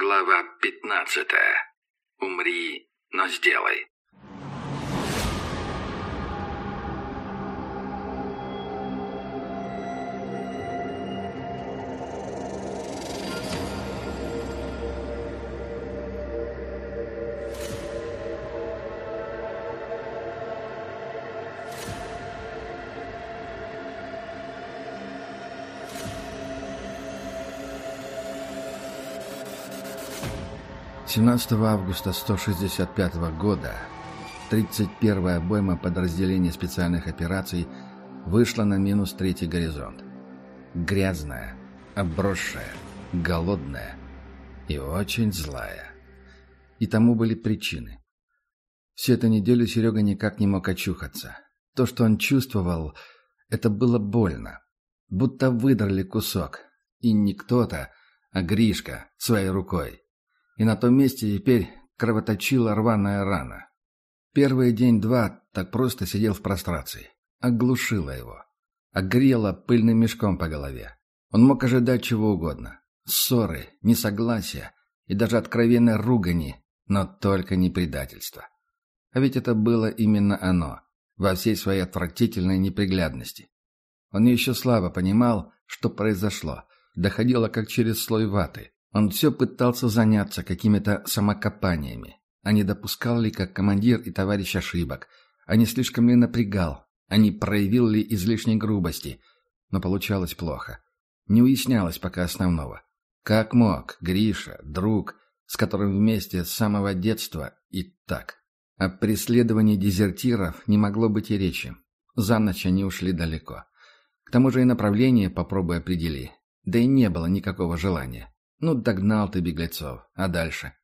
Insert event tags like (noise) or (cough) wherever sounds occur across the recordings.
Глава 15. Умри, но сделай. 17 августа 165 года 31-я обойма подразделения специальных операций вышла на минус третий горизонт. Грязная, обросшая, голодная и очень злая. И тому были причины. Всю эту неделю Серега никак не мог очухаться. То, что он чувствовал, это было больно. Будто выдрали кусок. И не кто-то, а Гришка своей рукой и на том месте теперь кровоточила рваная рана. Первый день-два так просто сидел в прострации. Оглушило его. Огрело пыльным мешком по голове. Он мог ожидать чего угодно. Ссоры, несогласия и даже откровенной ругани, но только не предательство. А ведь это было именно оно, во всей своей отвратительной неприглядности. Он еще слабо понимал, что произошло, доходило как через слой ваты. Он все пытался заняться какими-то самокопаниями. А не допускал ли как командир и товарищ ошибок? А не слишком ли напрягал? А не проявил ли излишней грубости? Но получалось плохо. Не уяснялось пока основного. Как мог Гриша, друг, с которым вместе с самого детства и так? О преследовании дезертиров не могло быть и речи. За ночь они ушли далеко. К тому же и направление попробуй определи. Да и не было никакого желания. Ну, догнал ты беглецов. А дальше?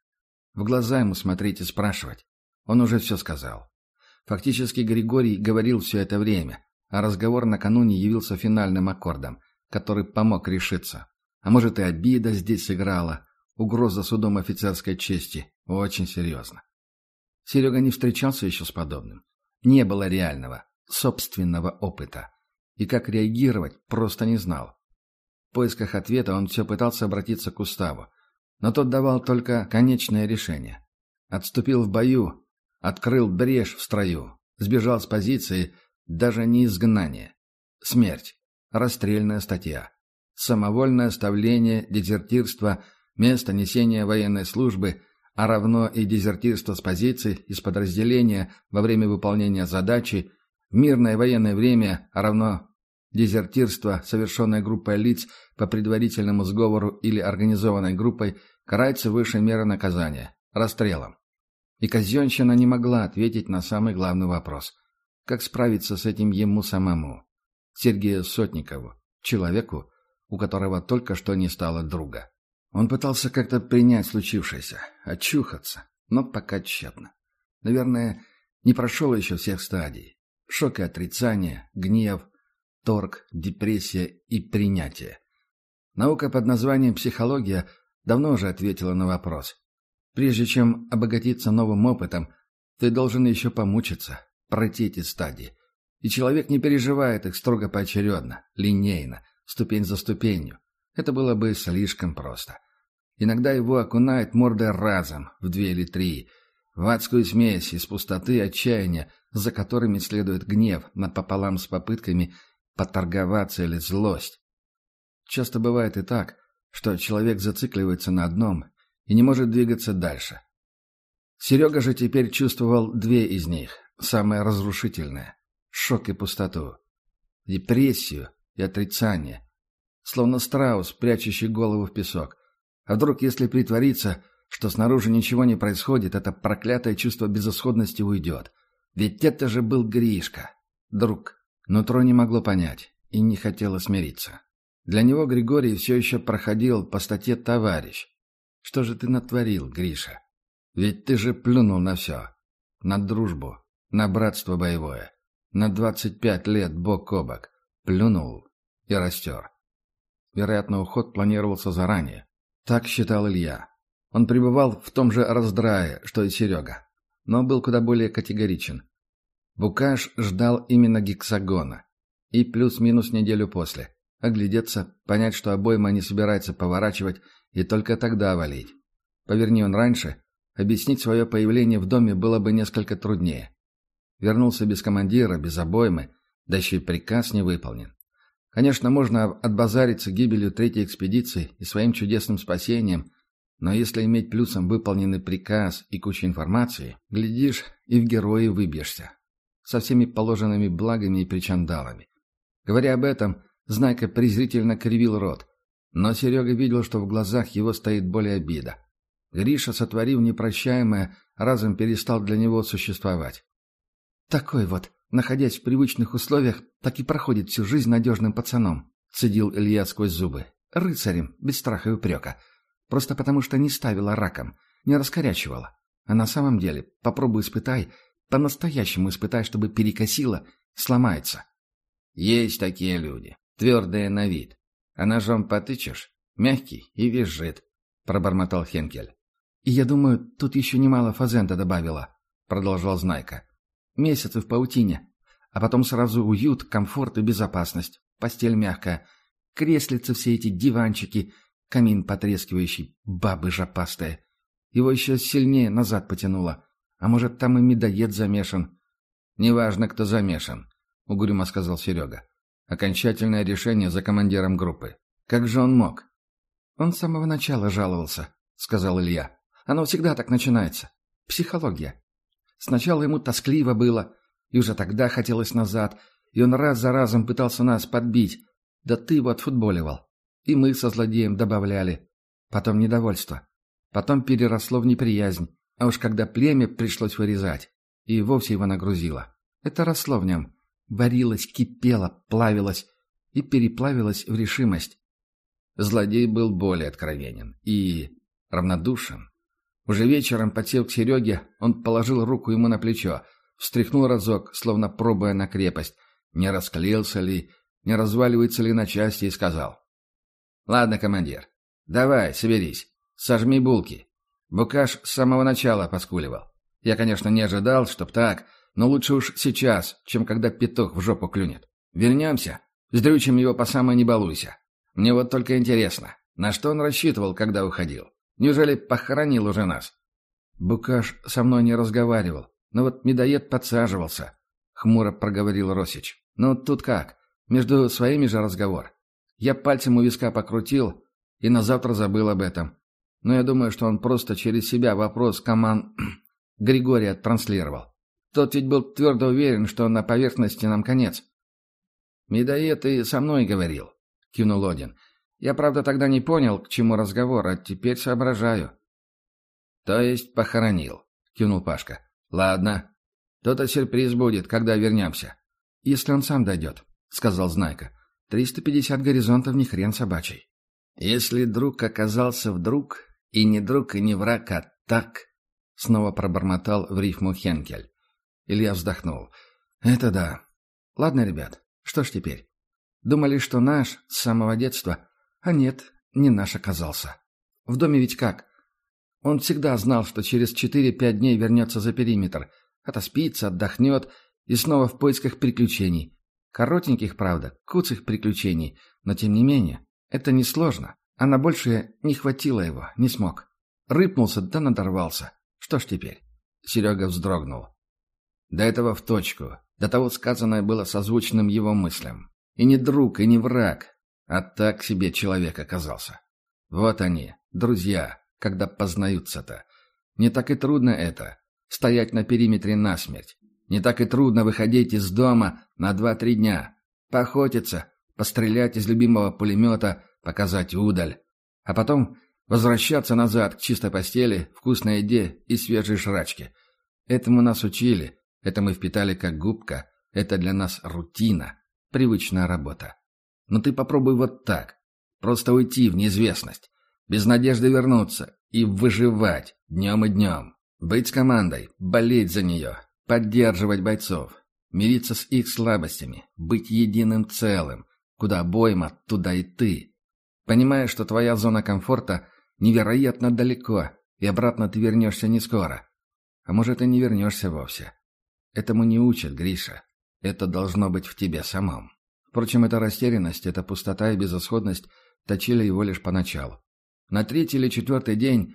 В глаза ему смотреть и спрашивать. Он уже все сказал. Фактически Григорий говорил все это время, а разговор накануне явился финальным аккордом, который помог решиться. А может и обида здесь сыграла, угроза судом офицерской чести. Очень серьезно. Серега не встречался еще с подобным. Не было реального, собственного опыта. И как реагировать, просто не знал. В поисках ответа он все пытался обратиться к уставу, но тот давал только конечное решение. Отступил в бою, открыл брешь в строю, сбежал с позиции, даже не изгнание. Смерть. Расстрельная статья. Самовольное оставление, дезертирство, место несения военной службы, а равно и дезертирство с позиции, из подразделения во время выполнения задачи, мирное военное время, а равно Дезертирство, совершенное группой лиц по предварительному сговору или организованной группой, карается высшей мерой наказания – расстрелом. И казенщина не могла ответить на самый главный вопрос – как справиться с этим ему самому, Сергею Сотникову, человеку, у которого только что не стало друга. Он пытался как-то принять случившееся, очухаться, но пока тщетно. Наверное, не прошел еще всех стадий. Шок и отрицание, гнев, торг, депрессия и принятие. Наука под названием психология давно уже ответила на вопрос. Прежде чем обогатиться новым опытом, ты должен еще помучиться, пройти эти стадии. И человек не переживает их строго поочередно, линейно, ступень за ступенью. Это было бы слишком просто. Иногда его окунает мордой разом, в две или три, в адскую смесь из пустоты и отчаяния, за которыми следует гнев напополам с попытками поторговаться или злость. Часто бывает и так, что человек зацикливается на одном и не может двигаться дальше. Серега же теперь чувствовал две из них, самое разрушительное — шок и пустоту, депрессию и отрицание, словно страус, прячущий голову в песок. А вдруг, если притвориться, что снаружи ничего не происходит, это проклятое чувство безысходности уйдет? Ведь это же был Гришка, друг, Нутро не могло понять и не хотело смириться. Для него Григорий все еще проходил по статье «Товарищ». Что же ты натворил, Гриша? Ведь ты же плюнул на все. На дружбу, на братство боевое. На двадцать пять лет бок о бок. Плюнул и растер. Вероятно, уход планировался заранее. Так считал Илья. Он пребывал в том же раздрае, что и Серега. Но был куда более категоричен. Букаш ждал именно гексагона. И плюс-минус неделю после. Оглядеться, понять, что обойма не собирается поворачивать, и только тогда валить. Поверни он раньше, объяснить свое появление в доме было бы несколько труднее. Вернулся без командира, без обоймы, да еще и приказ не выполнен. Конечно, можно отбазариться гибелью третьей экспедиции и своим чудесным спасением, но если иметь плюсом выполненный приказ и кучу информации, глядишь, и в герои выбьешься. Со всеми положенными благами и причандалами. Говоря об этом, Знайка презрительно кривил рот. Но Серега видел, что в глазах его стоит более обида. Гриша, сотворив непрощаемое, разом перестал для него существовать. «Такой вот, находясь в привычных условиях, так и проходит всю жизнь надежным пацаном», — цедил Илья сквозь зубы. «Рыцарем, без страха и упрека. Просто потому что не ставила раком, не раскорячивала. А на самом деле, попробуй испытай, по-настоящему испытай, чтобы перекосило, сломается. Есть такие люди, твердые на вид. А ножом потычешь, мягкий и визжит, — пробормотал Хенкель. «И я думаю, тут еще немало фазента добавила», — продолжал Знайка. «Месяцы в паутине, а потом сразу уют, комфорт и безопасность, постель мягкая, креслицы все эти, диванчики, камин потрескивающий, бабы жопастые. Его еще сильнее назад потянуло. А может, там и медоед замешан?» «Неважно, кто замешан», — угрюмо сказал Серега. «Окончательное решение за командиром группы. Как же он мог?» «Он с самого начала жаловался», — сказал Илья. «Оно всегда так начинается. Психология. Сначала ему тоскливо было, и уже тогда хотелось назад, и он раз за разом пытался нас подбить. Да ты его отфутболивал. И мы со злодеем добавляли. Потом недовольство. Потом переросло в неприязнь. А уж когда племя пришлось вырезать, и вовсе его нагрузило. Это росло в нем. Варилось, кипело, плавилось и переплавилось в решимость. Злодей был более откровенен и равнодушен. Уже вечером, подсел к Сереге, он положил руку ему на плечо, встряхнул разок, словно пробуя на крепость, не расклеился ли, не разваливается ли на части, и сказал. «Ладно, командир, давай, соберись, сожми булки». Букаш с самого начала поскуливал. Я, конечно, не ожидал, чтоб так, но лучше уж сейчас, чем когда петух в жопу клюнет. Вернемся, с дрючим его по самой не балуйся. Мне вот только интересно, на что он рассчитывал, когда уходил? Неужели похоронил уже нас? Букаш со мной не разговаривал, но вот медоед подсаживался, — хмуро проговорил Росич. Ну, тут как? Между своими же разговор. Я пальцем у виска покрутил и на завтра забыл об этом. Но я думаю, что он просто через себя вопрос команд (clears throat) Григория транслировал. Тот ведь был твердо уверен, что на поверхности нам конец. «Медоед и со мной говорил», — кивнул Один. «Я, правда, тогда не понял, к чему разговор, а теперь соображаю». «То есть похоронил», — кивнул Пашка. «Ладно. То-то сюрприз будет, когда вернемся». «Если он сам дойдет», — сказал Знайка. «Триста пятьдесят горизонтов не хрен собачий». «Если друг оказался вдруг, и не друг, и не враг, а так...» — снова пробормотал в рифму Хенкель. Илья вздохнул. «Это да. Ладно, ребят, что ж теперь? Думали, что наш с самого детства, а нет, не наш оказался. В доме ведь как? Он всегда знал, что через четыре-пять дней вернется за периметр, отоспится, отдохнет и снова в поисках приключений. Коротеньких, правда, куцых приключений, но тем не менее, это несложно, а на большее не хватило его, не смог. Рыпнулся, да надорвался. Что ж теперь? Серега вздрогнул. До этого в точку. До того сказанное было созвучным его мыслям. И не друг, и не враг, а так себе человек оказался. Вот они, друзья, когда познаются-то. Не так и трудно это — стоять на периметре насмерть. Не так и трудно выходить из дома на два-три дня, поохотиться, пострелять из любимого пулемета, показать удаль. А потом возвращаться назад к чистой постели, вкусной еде и свежей жрачке. Этому нас учили, это мы впитали как губка, это для нас рутина, привычная работа. Но ты попробуй вот так. Просто уйти в неизвестность. Без надежды вернуться. И выживать днем и днем. Быть с командой, болеть за нее, поддерживать бойцов. Мириться с их слабостями, быть единым целым. Куда обойма, туда и ты. Понимая, что твоя зона комфорта невероятно далеко, и обратно ты вернешься не скоро. А может, и не вернешься вовсе. Этому не учат, Гриша. Это должно быть в тебе самом. Впрочем, эта растерянность, эта пустота и безысходность точили его лишь поначалу. На третий или четвертый день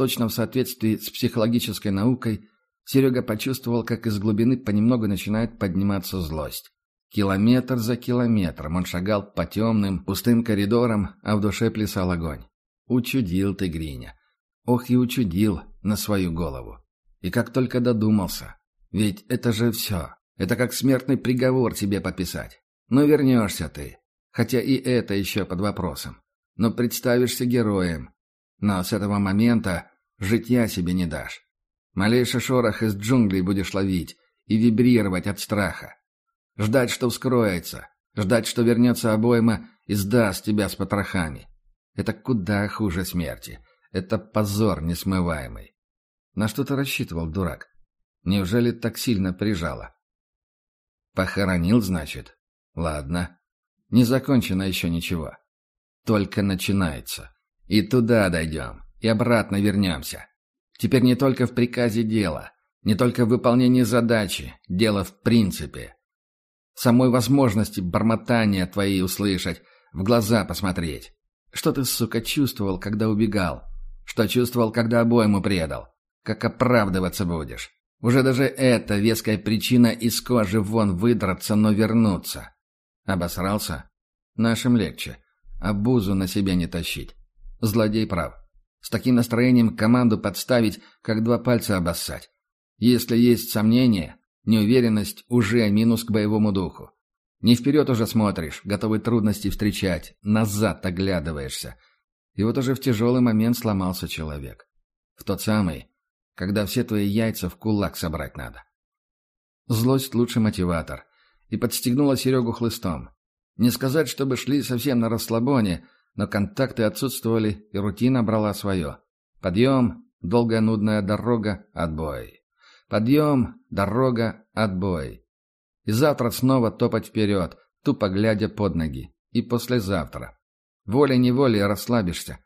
точно в соответствии с психологической наукой, Серега почувствовал, как из глубины понемногу начинает подниматься злость. Километр за километром он шагал по темным, пустым коридорам, а в душе плясал огонь. Учудил ты, Гриня. Ох и учудил на свою голову. И как только додумался. Ведь это же все. Это как смертный приговор тебе подписать. Ну, вернешься ты. Хотя и это еще под вопросом. Но представишься героем. Но с этого момента житья себе не дашь. Малейший шорох из джунглей будешь ловить и вибрировать от страха. Ждать, что вскроется. Ждать, что вернется обойма и сдаст тебя с потрохами. Это куда хуже смерти. Это позор несмываемый. На что ты рассчитывал, дурак? Неужели так сильно прижало? Похоронил, значит? Ладно. Не закончено еще ничего. Только начинается. И туда дойдем, и обратно вернемся. Теперь не только в приказе дело, не только в выполнении задачи, дело в принципе. Самой возможности бормотания твои услышать, в глаза посмотреть. Что ты, сука, чувствовал, когда убегал? Что чувствовал, когда обойму предал? Как оправдываться будешь? Уже даже это веская причина из кожи вон выдраться, но вернуться. Обосрался? Нашим легче. А бузу на себя не тащить. Злодей прав. С таким настроением команду подставить, как два пальца обоссать. Если есть сомнения, неуверенность уже минус к боевому духу. Не вперед уже смотришь, готовый трудности встречать, назад оглядываешься. И вот уже в тяжелый момент сломался человек. В тот самый, когда все твои яйца в кулак собрать надо. Злость — лучший мотиватор. И подстегнула Серегу хлыстом. Не сказать, чтобы шли совсем на расслабоне, но контакты отсутствовали, и рутина брала свое. Подъем, долгая нудная дорога, отбой. Подъем, дорога, отбой. И завтра снова топать вперед, тупо глядя под ноги. И послезавтра. Волей-неволей расслабишься.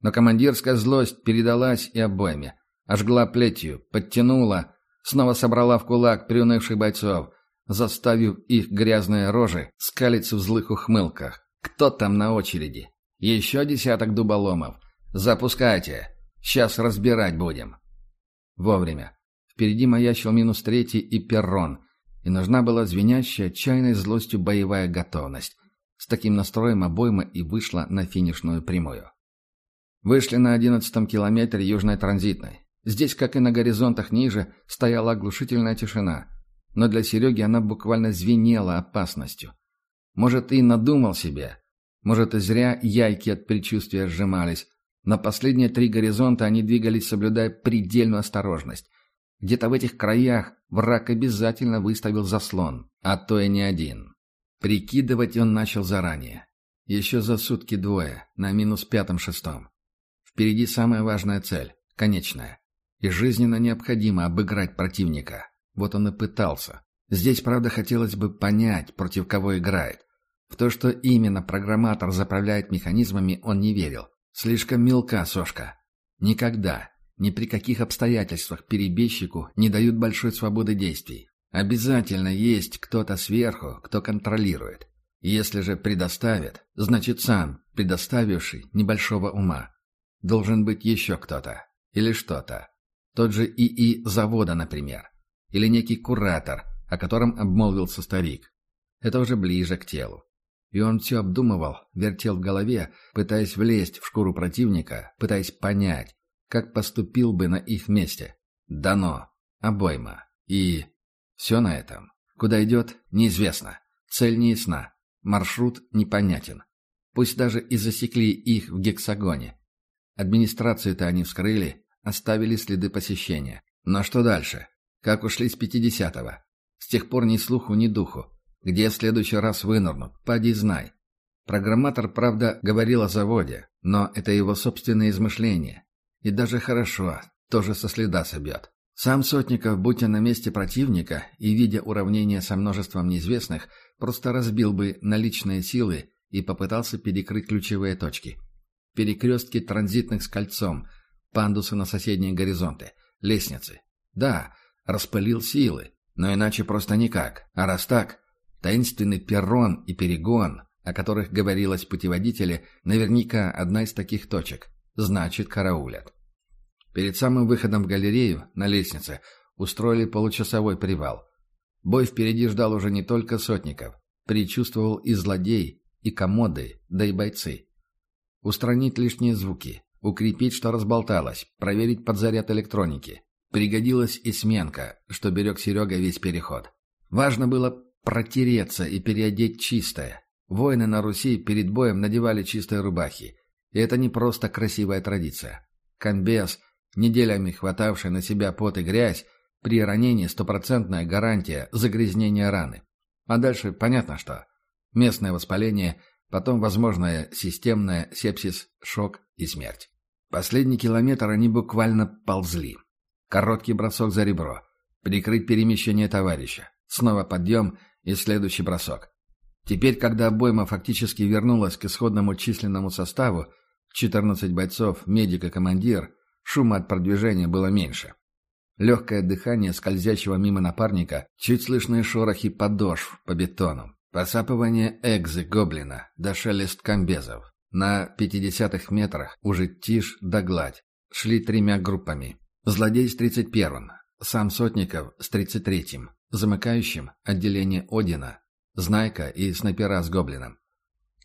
Но командирская злость передалась и обоими. Ожгла плетью, подтянула, снова собрала в кулак приунывших бойцов, заставив их грязные рожи скалиться в злых ухмылках. Кто там на очереди? Еще десяток дуболомов. Запускайте. Сейчас разбирать будем. Вовремя. Впереди маячил минус третий и перрон, и нужна была звенящая чайной злостью боевая готовность. С таким настроем обойма и вышла на финишную прямую. Вышли на одиннадцатом километре южной транзитной. Здесь, как и на горизонтах ниже, стояла оглушительная тишина. Но для Сереги она буквально звенела опасностью. Может, и надумал себе. Может, и зря яйки от предчувствия сжимались. На последние три горизонта они двигались, соблюдая предельную осторожность. Где-то в этих краях враг обязательно выставил заслон, а то и не один. Прикидывать он начал заранее. Еще за сутки двое, на минус пятом-шестом. Впереди самая важная цель, конечная. И жизненно необходимо обыграть противника. Вот он и пытался. Здесь, правда, хотелось бы понять, против кого играет. В то, что именно программатор заправляет механизмами, он не верил. Слишком мелка сошка. Никогда, ни при каких обстоятельствах перебежчику не дают большой свободы действий. Обязательно есть кто-то сверху, кто контролирует. Если же предоставит, значит сам, предоставивший небольшого ума. Должен быть еще кто-то. Или что-то. Тот же ИИ завода, например. Или некий куратор, о котором обмолвился старик. Это уже ближе к телу. И он все обдумывал, вертел в голове, пытаясь влезть в шкуру противника, пытаясь понять, как поступил бы на их месте. Дано. Обойма. И... Все на этом. Куда идет, неизвестно. Цель не ясна. Маршрут непонятен. Пусть даже и засекли их в гексагоне. Администрацию-то они вскрыли, Оставили следы посещения. Но что дальше? Как ушли с пятидесятого? С тех пор ни слуху, ни духу. Где в следующий раз вынырнут? Поди знай. Программатор, правда, говорил о заводе, но это его собственные измышления. И даже хорошо, тоже со следа собьет. Сам Сотников, будь он на месте противника и видя уравнение со множеством неизвестных, просто разбил бы наличные силы и попытался перекрыть ключевые точки. Перекрестки транзитных с кольцом, пандусы на соседние горизонты, лестницы. Да, распылил силы, но иначе просто никак. А раз так, таинственный перрон и перегон, о которых говорилось в путеводителе, наверняка одна из таких точек. Значит, караулят. Перед самым выходом в галерею, на лестнице, устроили получасовой привал. Бой впереди ждал уже не только сотников. Причувствовал и злодей, и комоды, да и бойцы. Устранить лишние звуки, укрепить, что разболталось, проверить подзаряд электроники. Пригодилась и сменка, что берег Серега весь переход. Важно было протереться и переодеть чистое. Воины на Руси перед боем надевали чистые рубахи. И это не просто красивая традиция. Комбез, неделями хватавший на себя пот и грязь, при ранении стопроцентная гарантия загрязнения раны. А дальше понятно что. Местное воспаление, потом возможное системное сепсис, шок и смерть. Последний километр они буквально ползли. Короткий бросок за ребро. Прикрыть перемещение товарища. Снова подъем и следующий бросок. Теперь, когда обойма фактически вернулась к исходному численному составу, 14 бойцов, медик и командир, шума от продвижения было меньше. Легкое дыхание скользящего мимо напарника, чуть слышные шорохи подошв по бетону, посапывание экзы гоблина, да шелест комбезов. На пятидесятых метрах уже тишь да гладь. Шли тремя группами. Злодей с тридцать первым, сам Сотников с тридцать третьим, замыкающим отделение Одина, Знайка и снайпера с гоблином.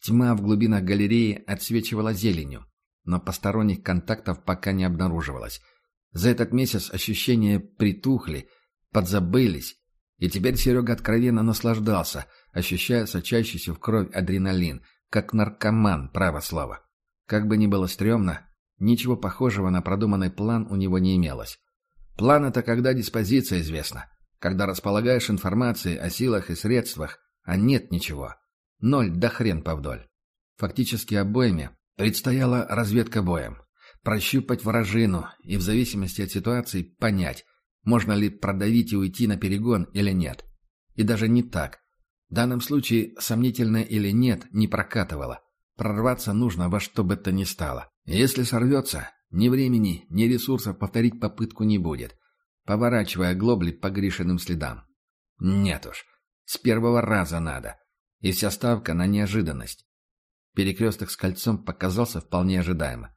Тьма в глубинах галереи отсвечивала зеленью, но посторонних контактов пока не обнаруживалось. За этот месяц ощущения притухли, подзабылись, и теперь Серега откровенно наслаждался, ощущая сочащийся в кровь адреналин, как наркоман, право слово. Как бы ни было стрёмно, Ничего похожего на продуманный план у него не имелось. План — это когда диспозиция известна, когда располагаешь информацией о силах и средствах, а нет ничего. Ноль да хрен повдоль. Фактически обоими предстояла разведка боем. Прощупать вражину и в зависимости от ситуации понять, можно ли продавить и уйти на перегон или нет. И даже не так. В данном случае сомнительное или нет не прокатывало. Прорваться нужно во что бы то ни стало. Если сорвется, ни времени, ни ресурсов повторить попытку не будет, поворачивая глобли по Гришиным следам. Нет уж, с первого раза надо. И вся ставка на неожиданность. Перекресток с кольцом показался вполне ожидаемо.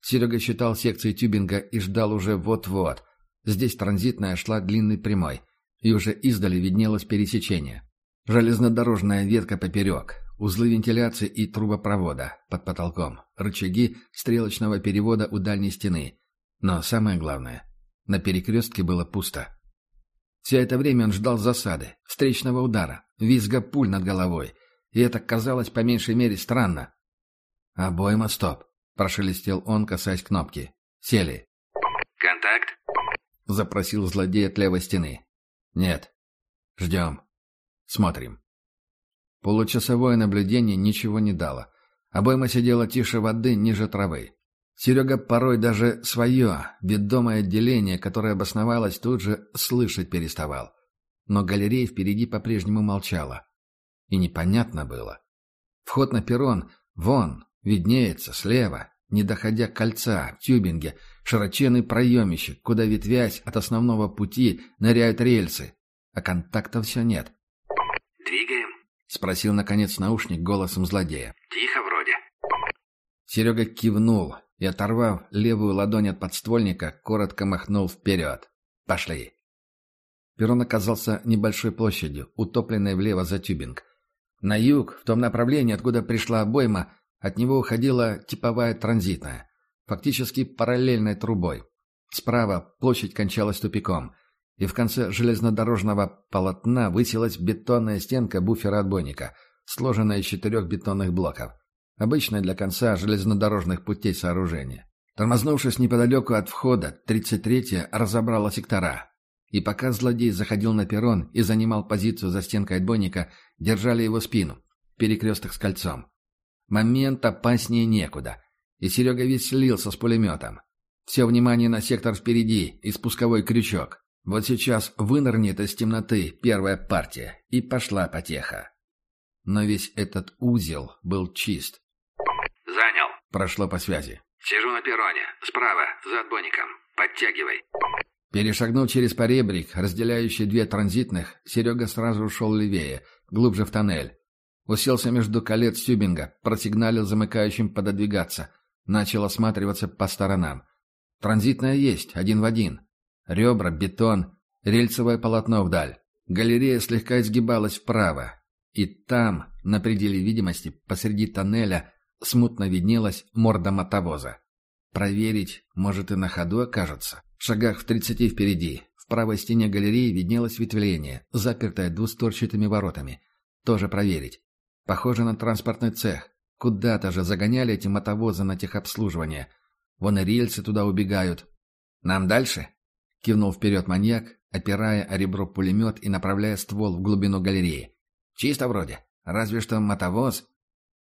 Серега считал секции тюбинга и ждал уже вот-вот. Здесь транзитная шла длинной прямой, и уже издали виднелось пересечение. Железнодорожная ветка поперек, узлы вентиляции и трубопровода под потолком, рычаги стрелочного перевода у дальней стены. Но самое главное, на перекрестке было пусто. Все это время он ждал засады, встречного удара, визга пуль над головой, и это казалось по меньшей мере странно. «Обойма, стоп!» — прошелестел он, касаясь кнопки. «Сели». «Контакт?» — запросил злодей от левой стены. «Нет. Ждем. Смотрим». Получасовое наблюдение ничего не дало. Обойма сидела тише воды, ниже травы. Серега порой даже свое, ведомое отделение, которое обосновалось тут же, слышать переставал. Но галерея впереди по-прежнему молчала. И непонятно было. Вход на перрон, вон, виднеется, слева, не доходя кольца, в тюбинге, широченный проемище, куда, ветвясь от основного пути, ныряют рельсы. А контакта все нет. «Двигаем?» — спросил, наконец, наушник голосом злодея. «Тихо вроде». Серега кивнул и, оторвав левую ладонь от подствольника, коротко махнул вперед. «Пошли». Перрон оказался небольшой площадью, утопленной влево за тюбинг. На юг, в том направлении, откуда пришла обойма, от него уходила типовая транзитная, фактически параллельной трубой. Справа площадь кончалась тупиком — и в конце железнодорожного полотна высилась бетонная стенка буфера отбойника, сложенная из четырех бетонных блоков. Обычное для конца железнодорожных путей сооружение. Тормознувшись неподалеку от входа, 33-я разобрала сектора. И пока злодей заходил на перрон и занимал позицию за стенкой отбойника, держали его спину, перекресток с кольцом. Момент опаснее некуда. И Серега весь слился с пулеметом. Все внимание на сектор впереди и спусковой крючок. Вот сейчас вынырнет из темноты первая партия, и пошла потеха. Но весь этот узел был чист. «Занял». Прошло по связи. «Сижу на перроне. Справа, за отбойником. Подтягивай». Перешагнув через поребрик, разделяющий две транзитных, Серега сразу ушел левее, глубже в тоннель. Уселся между колец тюбинга, просигналил замыкающим пододвигаться. Начал осматриваться по сторонам. Транзитная есть, один в один. Ребра, бетон, рельсовое полотно вдаль. Галерея слегка изгибалась вправо. И там, на пределе видимости, посреди тоннеля, смутно виднелась морда мотовоза. Проверить, может, и на ходу окажется. В шагах в тридцати впереди, в правой стене галереи виднелось ветвление, запертое двусторчатыми воротами. Тоже проверить. Похоже на транспортный цех. Куда-то же загоняли эти мотовозы на техобслуживание. Вон и рельсы туда убегают. «Нам дальше?» — кивнул вперед маньяк, опирая о ребро пулемет и направляя ствол в глубину галереи. «Чисто вроде. Разве что мотовоз...»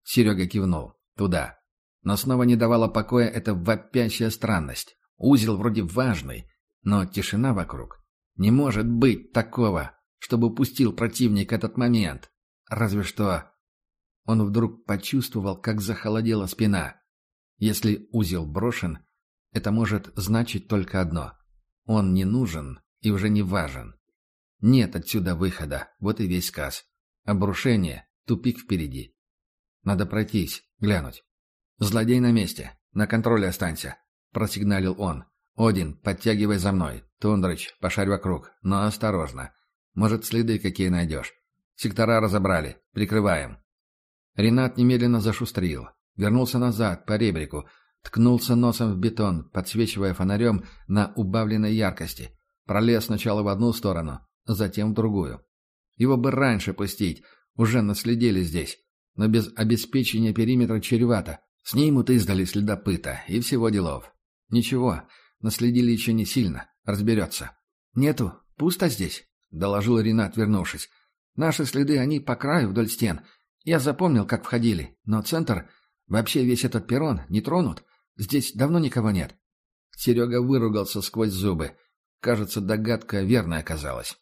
Серега кивнул. «Туда». Но снова не давала покоя эта вопящая странность. Узел вроде важный, но тишина вокруг. Не может быть такого, чтобы упустил противник этот момент. Разве что... Он вдруг почувствовал, как захолодела спина. Если узел брошен, это может значить только одно. Он не нужен и уже не важен. Нет отсюда выхода, вот и весь сказ. Обрушение, тупик впереди. Надо пройтись, глянуть. «Злодей на месте. На контроле останься», — просигналил он. «Один, подтягивай за мной. Тундрыч, пошарь вокруг. Но осторожно. Может, следы какие найдешь. Сектора разобрали. Прикрываем». Ренат немедленно зашустрил. Вернулся назад, по ребрику. Ткнулся носом в бетон, подсвечивая фонарем на убавленной яркости. Пролез сначала в одну сторону, затем в другую. Его бы раньше пустить, уже наследили здесь. Но без обеспечения периметра чревато. Снимут издали следопыта, и всего делов. Ничего, наследили еще не сильно, разберется. «Нету, пусто здесь», — доложил Ренат, вернувшись. «Наши следы, они по краю вдоль стен. Я запомнил, как входили, но центр, вообще весь этот перрон, не тронут. Здесь давно никого нет». Серега выругался сквозь зубы. Кажется, догадка верная оказалась.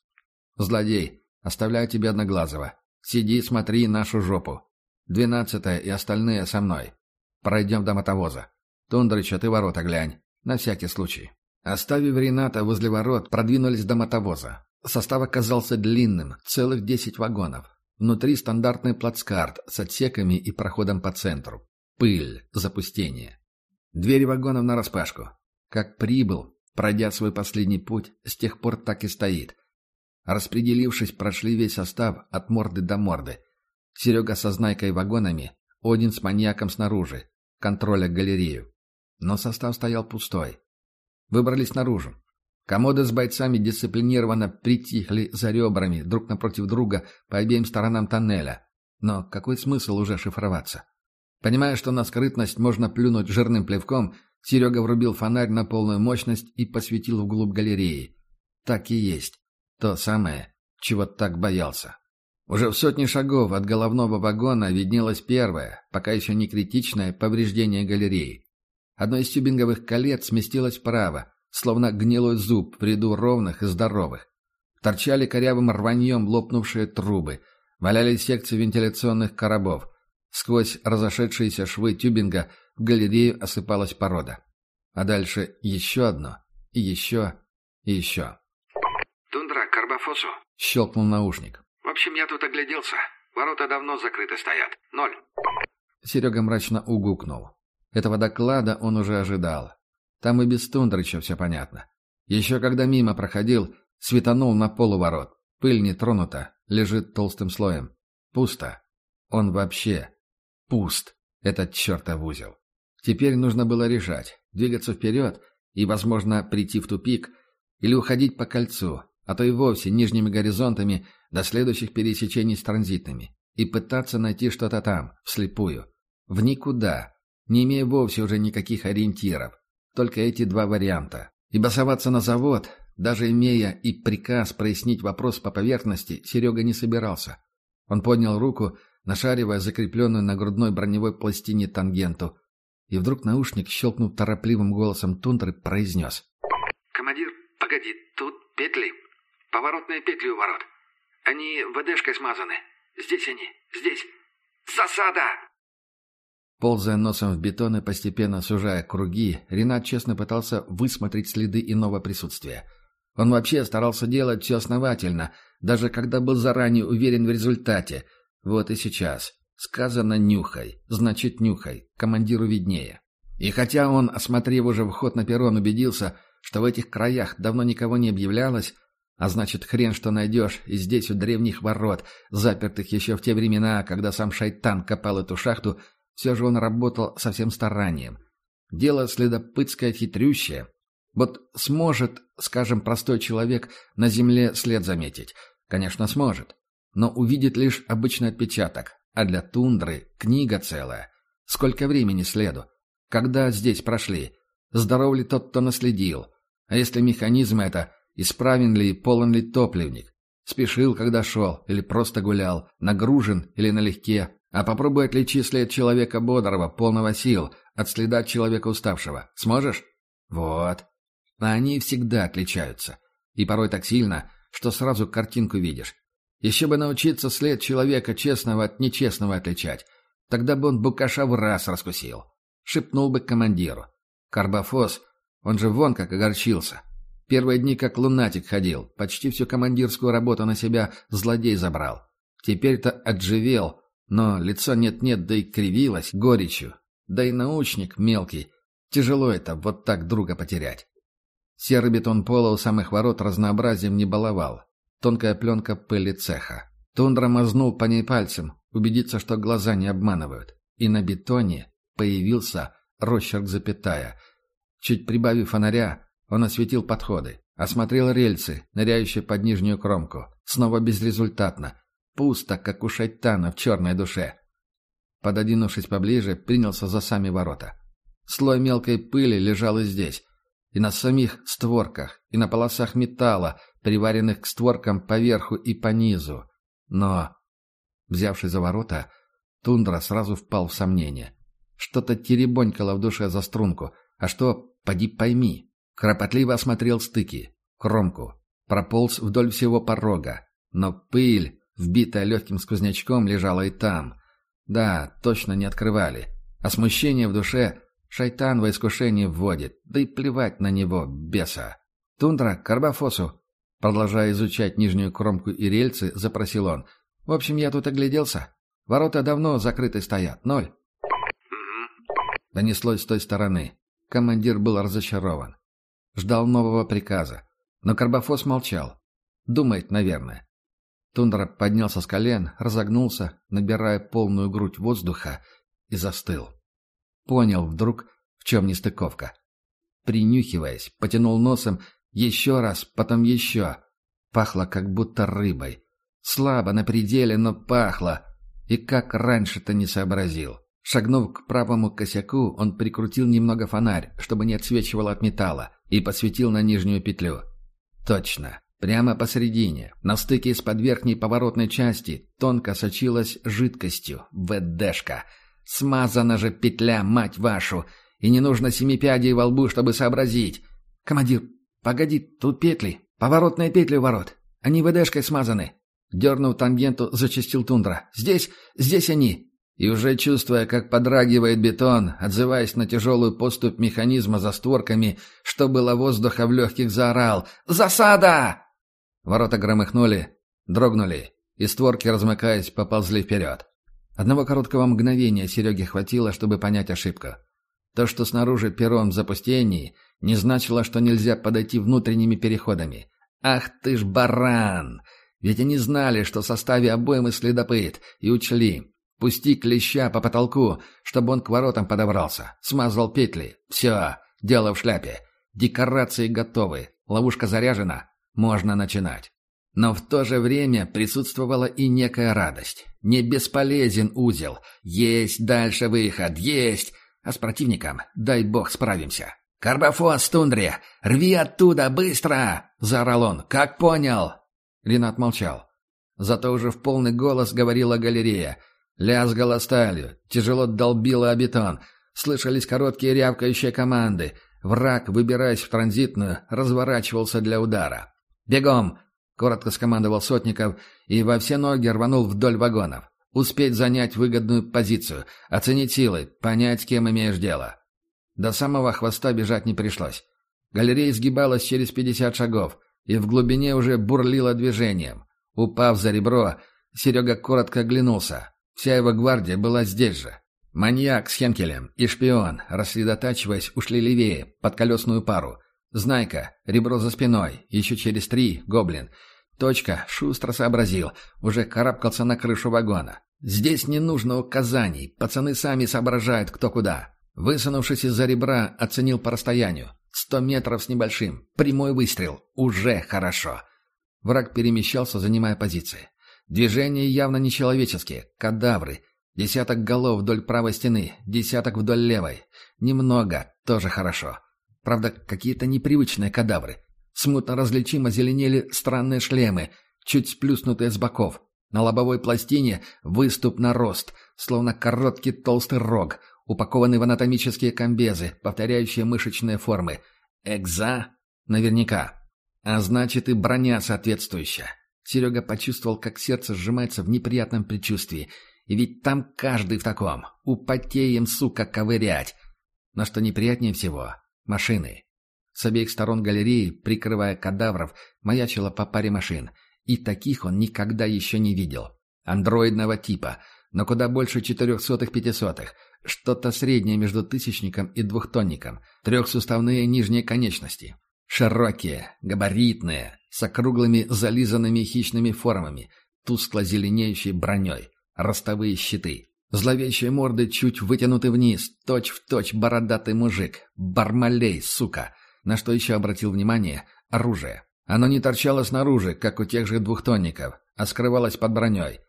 «Злодей, оставляю тебе Одноглазого. Сиди, смотри нашу жопу. Двенадцатая и остальные со мной. Пройдем до мотовоза. Тундрыч, а ты ворота глянь. На всякий случай». Оставив Рената возле ворот, продвинулись до мотовоза. Состав оказался длинным, целых десять вагонов. Внутри стандартный плацкарт с отсеками и проходом по центру. Пыль, запустение. Двери вагонов нараспашку. Как прибыл, пройдя свой последний путь, с тех пор так и стоит. Распределившись, прошли весь состав от морды до морды. Серега со знайкой вагонами, Один с маньяком снаружи, контроля галерею. Но состав стоял пустой. Выбрались наружу. Комоды с бойцами дисциплинированно притихли за ребрами друг напротив друга по обеим сторонам тоннеля. Но какой смысл уже шифроваться? Понимая, что на скрытность можно плюнуть жирным плевком, Серега врубил фонарь на полную мощность и посветил вглубь галереи. Так и есть. То самое, чего так боялся. Уже в сотни шагов от головного вагона виднелось первое, пока еще не критичное, повреждение галереи. Одно из тюбинговых колец сместилось вправо, словно гнилой зуб в ряду ровных и здоровых. Торчали корявым рваньем лопнувшие трубы, валялись секции вентиляционных коробов. Сквозь разошедшиеся швы тюбинга в галерею осыпалась порода. А дальше еще одно, и еще, и еще. «Тундра, Карбофосу!» — щелкнул наушник. «В общем, я тут огляделся. Ворота давно закрыты стоят. Ноль». Серега мрачно угукнул. Этого доклада он уже ожидал. Там и без Тундрыча все понятно. Еще когда мимо проходил, светанул на полуворот. Пыль не тронута, лежит толстым слоем. Пусто. Он вообще пуст, этот чертов узел. Теперь нужно было решать, двигаться вперед и, возможно, прийти в тупик, или уходить по кольцу, а то и вовсе нижними горизонтами до следующих пересечений с транзитными, и пытаться найти что-то там, вслепую. В никуда, не имея вовсе уже никаких ориентиров. Только эти два варианта. Ибо соваться на завод, даже имея и приказ прояснить вопрос по поверхности, Серега не собирался. Он поднял руку, нашаривая закрепленную на грудной броневой пластине тангенту, и вдруг наушник, щелкнув торопливым голосом тундры, произнес. «Командир, погоди, тут петли. Поворотные петли у ворот. Они ВДшкой смазаны. Здесь они, здесь. Засада!» Ползая носом в бетон и постепенно сужая круги, Ренат честно пытался высмотреть следы иного присутствия. Он вообще старался делать все основательно, даже когда был заранее уверен в результате. Вот и сейчас. Сказано «нюхай», значит «нюхай», командиру виднее. И хотя он, осмотрев уже вход на перрон, убедился, что в этих краях давно никого не объявлялось, а значит, хрен что найдешь и здесь у древних ворот, запертых еще в те времена, когда сам шайтан копал эту шахту, все же он работал со всем старанием. Дело следопытское хитрющее. Вот сможет, скажем, простой человек на земле след заметить? Конечно, сможет. Но увидит лишь обычный отпечаток. А для тундры книга целая. Сколько времени следу? Когда здесь прошли? Здоров ли тот, кто наследил? А если механизм это, исправен ли и полон ли топливник? Спешил, когда шел, или просто гулял, нагружен или налегке? А попробуй отличи след человека бодрого, полного сил, от следа человека уставшего. Сможешь? Вот. А они всегда отличаются. И порой так сильно, что сразу картинку видишь. Еще бы научиться след человека честного от нечестного отличать. Тогда бы он Букаша в раз раскусил. Шепнул бы командиру. Карбофос, он же вон как огорчился. Первые дни как лунатик ходил, почти всю командирскую работу на себя злодей забрал. Теперь-то отживел, но лицо нет-нет, да и кривилось горечью. Да и научник мелкий. Тяжело это, вот так друга потерять. Серый бетон пола у самых ворот разнообразием не баловал. Тонкая пленка пыли цеха. Тундра мазнул по ней пальцем, убедиться, что глаза не обманывают. И на бетоне появился росчерк запятая. Чуть прибавив фонаря, он осветил подходы, осмотрел рельсы, ныряющие под нижнюю кромку. Снова безрезультатно. Пусто, как у шайтана в черной душе. Пододвинувшись поближе, принялся за сами ворота. Слой мелкой пыли лежал и здесь, и на самих створках, и на полосах металла, приваренных к створкам поверху и по низу. Но, взявшись за ворота, Тундра сразу впал в сомнение. Что-то теребонькало в душе за струнку, а что, поди пойми. Кропотливо осмотрел стыки, кромку, прополз вдоль всего порога. Но пыль, вбитая легким сквознячком, лежала и там. Да, точно не открывали. А смущение в душе шайтан во искушение вводит, да и плевать на него, беса. «Тундра, Карбофосу!» Продолжая изучать нижнюю кромку и рельсы, запросил он. «В общем, я тут огляделся. Ворота давно закрыты стоят. Ноль». Донеслось с той стороны. Командир был разочарован. Ждал нового приказа. Но Карбофос молчал. Думает, наверное. Тундра поднялся с колен, разогнулся, набирая полную грудь воздуха, и застыл. Понял вдруг, в чем нестыковка. Принюхиваясь, потянул носом еще раз, потом еще. Пахло как будто рыбой. Слабо, на пределе, но пахло. И как раньше-то не сообразил. Шагнув к правому косяку, он прикрутил немного фонарь, чтобы не отсвечивало от металла, и посветил на нижнюю петлю. Точно. Прямо посередине, на стыке из-под верхней поворотной части, тонко сочилась жидкостью, ВДшка. Смазана же петля, мать вашу! И не нужно семи пядей во лбу, чтобы сообразить. Командир, погоди, тут петли, поворотные петли у ворот. Они ВДшкой смазаны. Дернув тангенту, зачастил тундра. Здесь, здесь они. И уже чувствуя, как подрагивает бетон, отзываясь на тяжелую поступь механизма за створками, что было воздуха в легких, заорал «Засада!» Ворота громыхнули, дрогнули, и створки, размыкаясь, поползли вперед. Одного короткого мгновения Сереге хватило, чтобы понять ошибку. То, что снаружи перрон в запустении, не значило, что нельзя подойти внутренними переходами. «Ах ты ж баран!» Ведь они знали, что в составе обоймы следопыт, и учли. Пусти клеща по потолку, чтобы он к воротам подобрался. Смазал петли. Все, дело в шляпе. Декорации готовы. Ловушка заряжена. Можно начинать. Но в то же время присутствовала и некая радость. Не бесполезен узел. Есть дальше выход. Есть. А с противником, дай бог, справимся. «Карбофос, тундре! Рви оттуда, быстро!» — заорал он. «Как понял?» Ренат молчал. Зато уже в полный голос говорила галерея. Лязгала сталью, тяжело долбила бетон. Слышались короткие рявкающие команды. Враг, выбираясь в транзитную, разворачивался для удара. «Бегом!» — коротко скомандовал Сотников и во все ноги рванул вдоль вагонов. «Успеть занять выгодную позицию, оценить силы, понять, с кем имеешь дело». До самого хвоста бежать не пришлось. Галерея сгибалась через пятьдесят шагов, и в глубине уже бурлило движением. Упав за ребро, Серега коротко оглянулся. Вся его гвардия была здесь же. Маньяк с Хенкелем и шпион, рассредотачиваясь, ушли левее, под колесную пару. Знайка, ребро за спиной, еще через три — гоблин. Точка, шустро сообразил, уже карабкался на крышу вагона. Здесь не нужно указаний, пацаны сами соображают, кто куда. Высунувшись из-за ребра, оценил по расстоянию. Сто метров с небольшим. Прямой выстрел. Уже хорошо. Враг перемещался, занимая позиции. Движения явно нечеловеческие. Кадавры. Десяток голов вдоль правой стены, десяток вдоль левой. Немного, тоже хорошо. Правда, какие-то непривычные кадавры. Смутно различимо зеленели странные шлемы, чуть сплюснутые с боков. На лобовой пластине выступ на рост, словно короткий толстый рог, упакованный в анатомические комбезы, повторяющие мышечные формы. Экза? Наверняка. А значит и броня соответствующая. Серега почувствовал, как сердце сжимается в неприятном предчувствии – и ведь там каждый в таком. Употеем, сука, ковырять. Но что неприятнее всего — машины. С обеих сторон галереи, прикрывая кадавров, маячила по паре машин. И таких он никогда еще не видел. Андроидного типа, но куда больше четырехсотых-пятисотых. Что-то среднее между тысячником и двухтонником. Трехсуставные нижние конечности. Широкие, габаритные, с округлыми зализанными хищными формами, тускло зеленеющей броней ростовые щиты. Зловещие морды чуть вытянуты вниз, точь-в-точь точь бородатый мужик. Бармалей, сука. На что еще обратил внимание? Оружие. Оно не торчало снаружи, как у тех же двухтонников, а скрывалось под броней.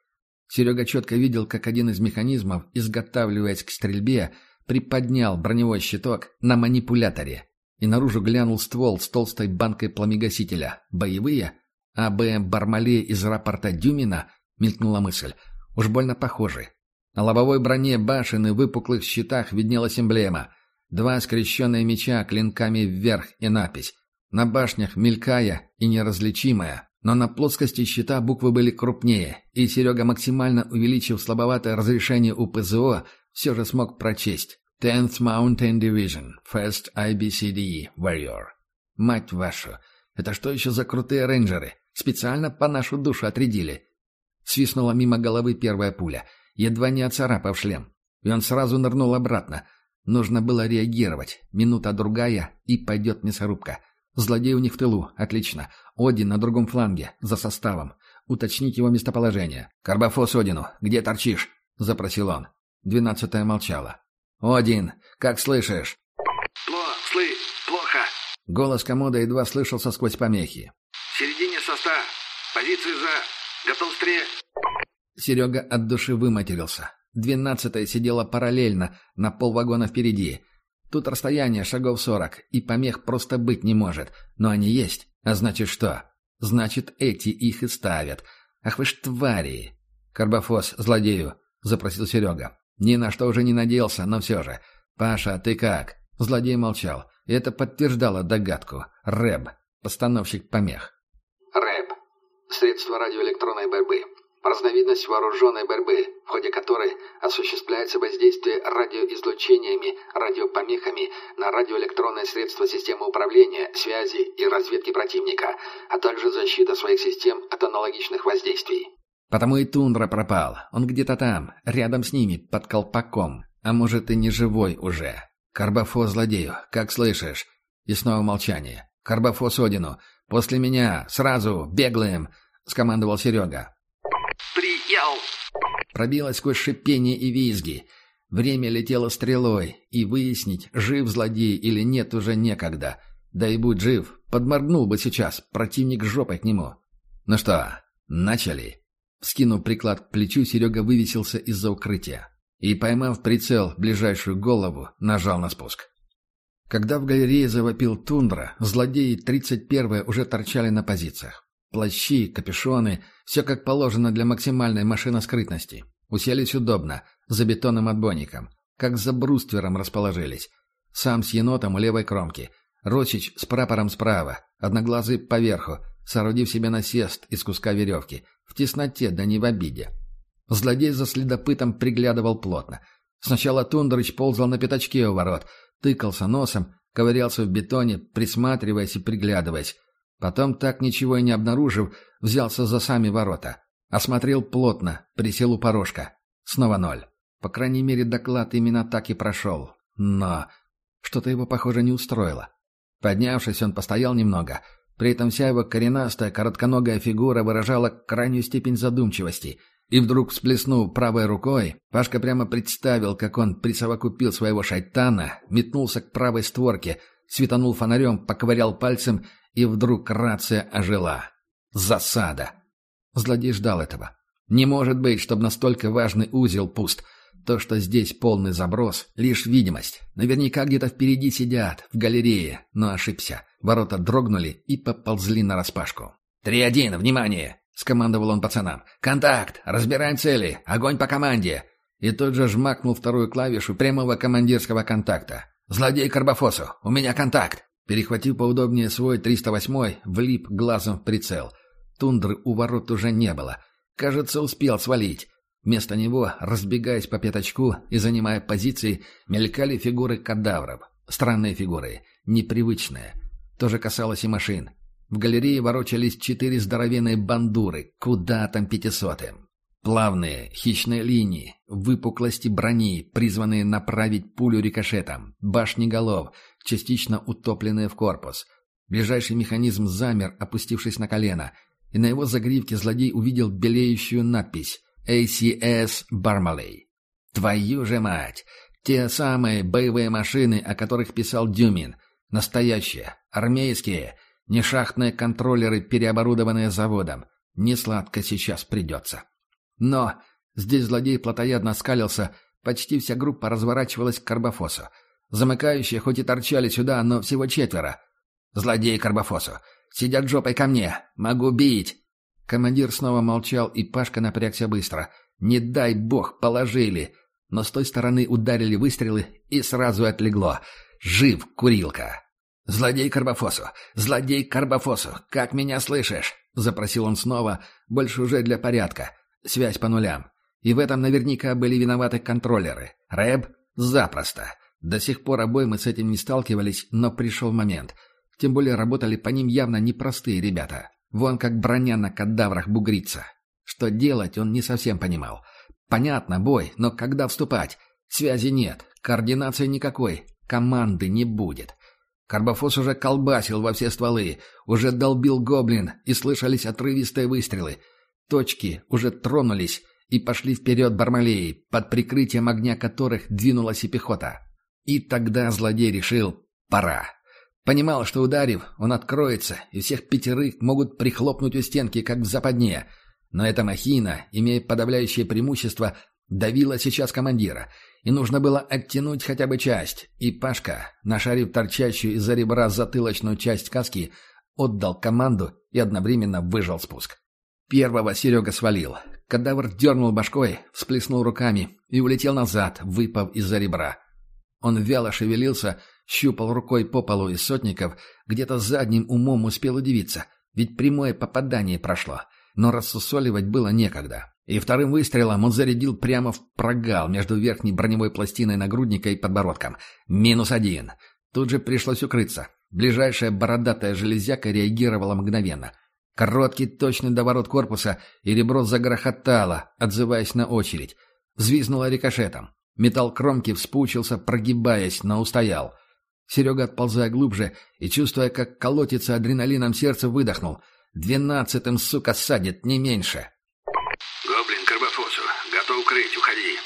Серега четко видел, как один из механизмов, изготавливаясь к стрельбе, приподнял броневой щиток на манипуляторе. И наружу глянул ствол с толстой банкой пламегасителя. Боевые? А Б. Бармалей из рапорта Дюмина? Мелькнула мысль. Уж больно похожи. На лобовой броне башен и выпуклых щитах виднелась эмблема. Два скрещенные меча клинками вверх и напись. На башнях мелькая и неразличимая, но на плоскости щита буквы были крупнее, и Серега, максимально увеличив слабоватое разрешение у ПЗО, все же смог прочесть. «Tenth Mountain Division, First IBCDE, Warrior». Мать вашу, это что еще за крутые рейнджеры? Специально по нашу душу отрядили. Свистнула мимо головы первая пуля, едва не оцарапав шлем. И он сразу нырнул обратно. Нужно было реагировать. Минута-другая, и пойдет мясорубка. Злодей у них в тылу. Отлично. Один на другом фланге, за составом. Уточнить его местоположение. «Карбофос Одину, где торчишь?» — запросил он. Двенадцатая молчала. «Один, как слышишь?» «Плохо, слы, плохо!» Голос комода едва слышался сквозь помехи. «В середине соста. Позиции за... Готов стрелять!» Серега от души выматерился. Двенадцатая сидела параллельно, на полвагона впереди. Тут расстояние шагов сорок, и помех просто быть не может. Но они есть. А значит что? Значит, эти их и ставят. Ах вы ж твари! Карбофос, злодею, запросил Серега. Ни на что уже не надеялся, но все же. «Паша, ты как?» Злодей молчал. И это подтверждало догадку. Рэб, постановщик помех средства радиоэлектронной борьбы, разновидность вооруженной борьбы, в ходе которой осуществляется воздействие радиоизлучениями, радиопомехами на радиоэлектронные средства системы управления, связи и разведки противника, а также защита своих систем от аналогичных воздействий. Потому и Тундра пропал. Он где-то там, рядом с ними, под колпаком. А может, и не живой уже. Карбофос злодею, как слышишь? И снова молчание. Карбофос Одину. После меня, сразу, беглым. — скомандовал Серега. «Приел!» Пробилось сквозь шипение и визги. Время летело стрелой, и выяснить, жив злодей или нет, уже некогда. Да и будь жив, подморгнул бы сейчас, противник жопой к нему. «Ну что, начали?» Скинув приклад к плечу, Серега вывесился из-за укрытия. И, поймав прицел ближайшую голову, нажал на спуск. Когда в галерее завопил тундра, злодеи 31-е уже торчали на позициях. Плащи, капюшоны — все как положено для максимальной машиноскрытности. Уселись удобно, за бетонным отбойником. Как за бруствером расположились. Сам с енотом у левой кромки. Росич с прапором справа. Одноглазый поверху, соорудив себе насест из куска веревки. В тесноте, да не в обиде. Злодей за следопытом приглядывал плотно. Сначала Тундрыч ползал на пятачке у ворот, тыкался носом, ковырялся в бетоне, присматриваясь и приглядываясь. Потом, так ничего и не обнаружив, взялся за сами ворота. Осмотрел плотно, присел у порожка. Снова ноль. По крайней мере, доклад именно так и прошел. Но что-то его, похоже, не устроило. Поднявшись, он постоял немного. При этом вся его коренастая, коротконогая фигура выражала крайнюю степень задумчивости. И вдруг, всплеснув правой рукой, Пашка прямо представил, как он присовокупил своего шайтана, метнулся к правой створке, светанул фонарем, поковырял пальцем, и вдруг рация ожила. Засада. Злодей ждал этого. Не может быть, чтобы настолько важный узел пуст. То, что здесь полный заброс, лишь видимость. Наверняка где-то впереди сидят, в галерее, но ошибся. Ворота дрогнули и поползли нараспашку. «Три один, внимание!» — скомандовал он пацанам. «Контакт! Разбираем цели! Огонь по команде!» И тот же жмакнул вторую клавишу прямого командирского контакта. «Злодей Карбофосу! У меня контакт!» Перехватив поудобнее свой 308-й, влип глазом в прицел. Тундры у ворот уже не было. Кажется, успел свалить. Вместо него, разбегаясь по пятачку и занимая позиции, мелькали фигуры кадавров. Странные фигуры, непривычные. То же касалось и машин. В галерее ворочались четыре здоровенные бандуры, куда там пятисотым. Плавные, хищные линии, выпуклости брони, призванные направить пулю рикошетом, башни голов, частично утопленные в корпус. Ближайший механизм замер, опустившись на колено, и на его загривке злодей увидел белеющую надпись ACS Бармалей. Твою же мать! Те самые боевые машины, о которых писал Дюмин. Настоящие, армейские, не шахтные контроллеры, переоборудованные заводом. Не сладко сейчас придется. Но здесь злодей плотоядно скалился, почти вся группа разворачивалась к Карбофосу. Замыкающие хоть и торчали сюда, но всего четверо. «Злодей Карбофосу! Сидят жопой ко мне! Могу бить!» Командир снова молчал, и Пашка напрягся быстро. «Не дай бог, положили!» Но с той стороны ударили выстрелы, и сразу отлегло. «Жив, курилка!» «Злодей Карбофосу! Злодей Карбофосу! Как меня слышишь?» — запросил он снова, больше уже для порядка. Связь по нулям. И в этом наверняка были виноваты контроллеры. Рэб? Запросто. До сих пор обои мы с этим не сталкивались, но пришел момент. Тем более работали по ним явно непростые ребята. Вон как броня на кадаврах бугрится. Что делать, он не совсем понимал. Понятно, бой, но когда вступать? Связи нет, координации никакой, команды не будет. Карбофос уже колбасил во все стволы, уже долбил гоблин, и слышались отрывистые выстрелы. Точки уже тронулись и пошли вперед бармалеи, под прикрытием огня которых двинулась и пехота. И тогда злодей решил «пора». Понимал, что ударив, он откроется, и всех пятерых могут прихлопнуть у стенки, как в западне. Но эта махина, имея подавляющее преимущество, давила сейчас командира, и нужно было оттянуть хотя бы часть. И Пашка, нашарив торчащую из-за ребра затылочную часть каски, отдал команду и одновременно выжал спуск. Первого Серега свалил. Кадавр дернул башкой, всплеснул руками и улетел назад, выпав из-за ребра. Он вяло шевелился, щупал рукой по полу из сотников, где-то задним умом успел удивиться, ведь прямое попадание прошло. Но рассусоливать было некогда. И вторым выстрелом он зарядил прямо в прогал между верхней броневой пластиной нагрудника и подбородком. Минус один. Тут же пришлось укрыться. Ближайшая бородатая железяка реагировала мгновенно. Короткий, точный доворот корпуса, и ребро загрохотало, отзываясь на очередь. Взвизнуло рикошетом. Металл кромки вспучился, прогибаясь, но устоял. Серега, отползая глубже и чувствуя, как колотится адреналином сердце, выдохнул. «Двенадцатым, сука, садит, не меньше!» «Гоблин Карбофосу, готов крыть, уходи!»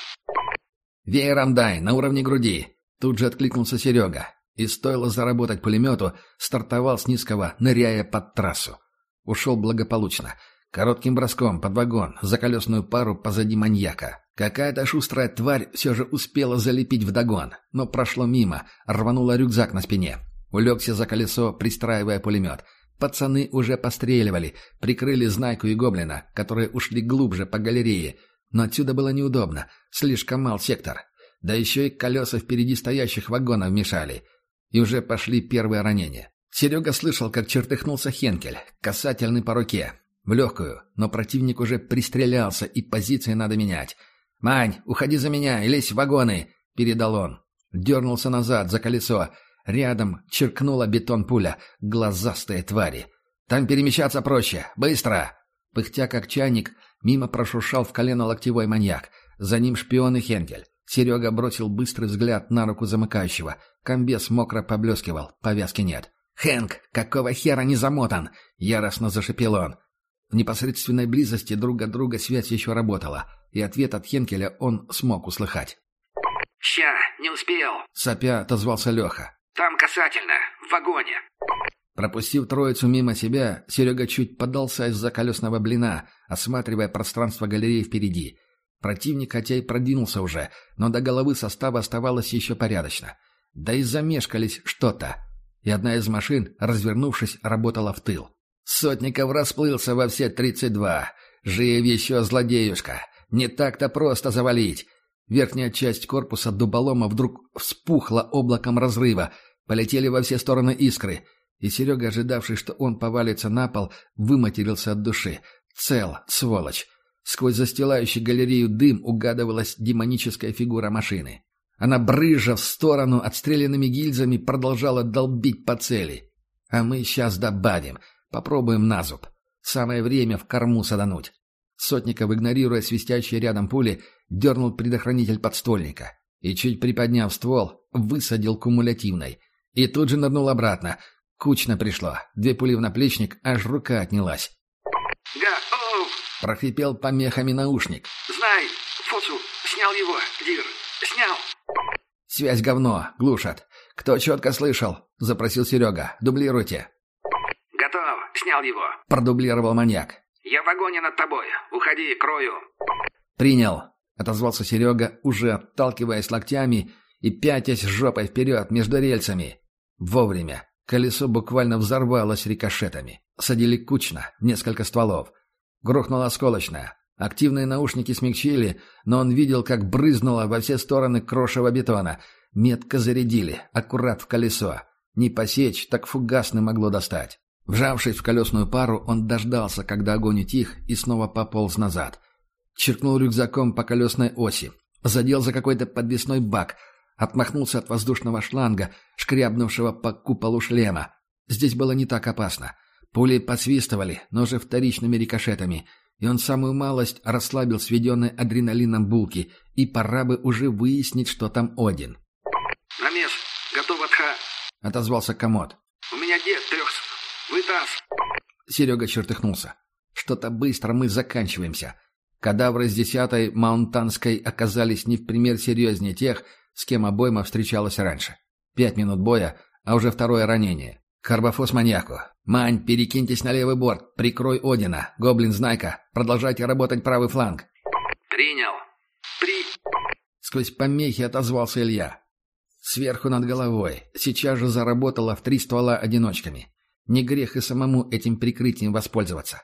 «Веером дай, на уровне груди!» Тут же откликнулся Серега. И стоило заработать пулемету, стартовал с низкого, ныряя под трассу. Ушел благополучно. Коротким броском под вагон, за колесную пару позади маньяка. Какая-то шустрая тварь все же успела залепить вдогон, но прошло мимо, рванула рюкзак на спине. Улегся за колесо, пристраивая пулемет. Пацаны уже постреливали, прикрыли Знайку и Гоблина, которые ушли глубже по галерее. Но отсюда было неудобно, слишком мал сектор. Да еще и колеса впереди стоящих вагонов мешали. И уже пошли первые ранения. Серега слышал, как чертыхнулся Хенкель, касательный по руке. В легкую, но противник уже пристрелялся, и позиции надо менять. «Мань, уходи за меня и лезь в вагоны!» — передал он. Дернулся назад, за колесо. Рядом черкнула бетон пуля. Глазастые твари. «Там перемещаться проще. Быстро!» Пыхтя как чайник, мимо прошуршал в колено локтевой маньяк. За ним шпион и Хенкель. Серега бросил быстрый взгляд на руку замыкающего. Комбез мокро поблескивал, повязки нет. «Хэнк, какого хера не замотан?» — яростно зашипел он. В непосредственной близости друг от друга связь еще работала, и ответ от Хенкеля он смог услыхать. «Ща, не успел!» — сопя отозвался Леха. «Там касательно, в вагоне!» Пропустив троицу мимо себя, Серега чуть подался из-за колесного блина, осматривая пространство галереи впереди. Противник хотя и продвинулся уже, но до головы состава оставалось еще порядочно. Да и замешкались что-то. И одна из машин, развернувшись, работала в тыл. Сотников расплылся во все тридцать два. Жив еще злодеюшка. Не так-то просто завалить. Верхняя часть корпуса дуболома вдруг вспухла облаком разрыва. Полетели во все стороны искры — и Серега, ожидавший, что он повалится на пол, выматерился от души. Цел, сволочь. Сквозь застилающий галерею дым угадывалась демоническая фигура машины. Она, брыжа в сторону, отстрелянными гильзами продолжала долбить по цели. А мы сейчас добавим. Попробуем на зуб. Самое время в корму садануть. Сотников, игнорируя свистящие рядом пули, дернул предохранитель подствольника и, чуть приподняв ствол, высадил кумулятивной. И тут же нырнул обратно — Кучно пришло. Две пули в наплечник, аж рука отнялась. «Готов!» — прохрипел помехами наушник. «Знай! Фоцу! Снял его! Дир! Снял!» «Связь говно! Глушат! Кто четко слышал?» — запросил Серега. «Дублируйте!» «Готов! Снял его!» — продублировал маньяк. «Я в вагоне над тобой! Уходи, крою!» «Принял!» — отозвался Серега, уже отталкиваясь локтями и пятясь жопой вперед между рельсами. Вовремя. Колесо буквально взорвалось рикошетами. Садили кучно, несколько стволов. Грохнуло осколочное. Активные наушники смягчили, но он видел, как брызнуло во все стороны крошево бетона. Метко зарядили, аккурат в колесо. Не посечь, так фугасно могло достать. Вжавшись в колесную пару, он дождался, когда огонь утих, и снова пополз назад. Черкнул рюкзаком по колесной оси. Задел за какой-то подвесной бак — Отмахнулся от воздушного шланга, шкрябнувшего по куполу шлема. Здесь было не так опасно. Пули подсвистывали, но уже вторичными рикошетами, и он самую малость расслабил сведенной адреналином булки, и пора бы уже выяснить, что там Один. «Намес, готов отха!» — отозвался комод. «У меня дед Вытас!» Серега чертыхнулся. «Что-то быстро мы заканчиваемся. Кадавры с десятой Маунтанской оказались не в пример серьезнее тех, с кем обойма встречалась раньше. Пять минут боя, а уже второе ранение. Карбофос маньяку. Мань, перекиньтесь на левый борт, прикрой Одина. Гоблин Знайка, продолжайте работать правый фланг. Принял. При... Сквозь помехи отозвался Илья. Сверху над головой. Сейчас же заработала в три ствола одиночками. Не грех и самому этим прикрытием воспользоваться.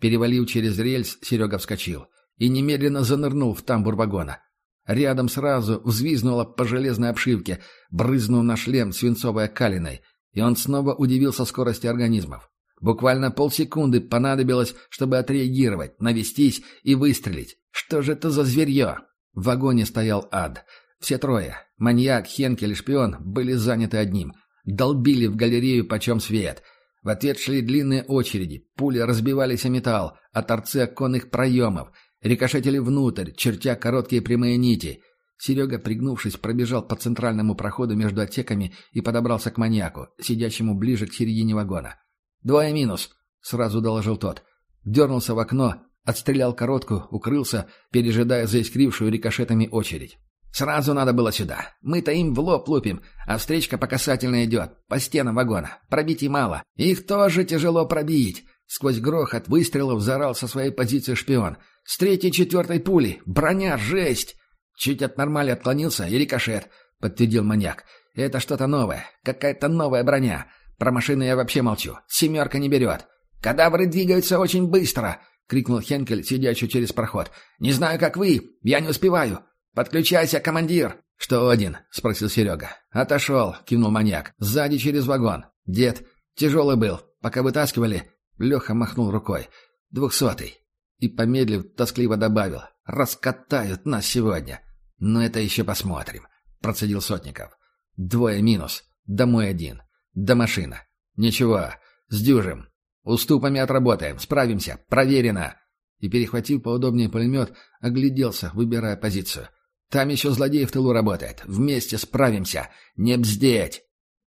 Перевалив через рельс, Серега вскочил и немедленно занырнул в тамбур вагона. Рядом сразу взвизнуло по железной обшивке, брызнув на шлем свинцовой калиной, и он снова удивился скорости организмов. Буквально полсекунды понадобилось, чтобы отреагировать, навестись и выстрелить. Что же это за зверье? В вагоне стоял ад. Все трое, маньяк, Хенкель и шпион, были заняты одним. Долбили в галерею почем свет. В ответ шли длинные очереди, пули разбивались о металл, о торцы оконных проемов — рикошетили внутрь, чертя короткие прямые нити. Серега, пригнувшись, пробежал по центральному проходу между отсеками и подобрался к маньяку, сидящему ближе к середине вагона. «Двое минус», — сразу доложил тот. Дернулся в окно, отстрелял коротку, укрылся, пережидая заискрившую рикошетами очередь. «Сразу надо было сюда. Мы-то им в лоб лупим, а встречка по касательной идет, по стенам вагона. Пробить и мало. Их тоже тяжело пробить». Сквозь грохот выстрелов зарал со своей позиции шпион — с третьей-четвертой пули. Броня, жесть!» Чуть от нормали отклонился и рикошет, подтвердил маньяк. «Это что-то новое. Какая-то новая броня. Про машины я вообще молчу. Семерка не берет. Кадавры двигаются очень быстро!» — крикнул Хенкель, сидящий через проход. «Не знаю, как вы. Я не успеваю. Подключайся, командир!» «Что один?» — спросил Серега. «Отошел», — кивнул маньяк. «Сзади через вагон. Дед, тяжелый был. Пока вытаскивали...» Леха махнул рукой. «Двухсотый. И, помедлив, тоскливо добавил. «Раскатают нас сегодня!» «Но это еще посмотрим», — процедил Сотников. «Двое минус. Домой один. До машина. Ничего. Сдюжим. Уступами отработаем. Справимся. Проверено!» и, перехватив поудобнее пулемет, огляделся, выбирая позицию. «Там еще злодей в тылу работает. Вместе справимся. Не бздеть!»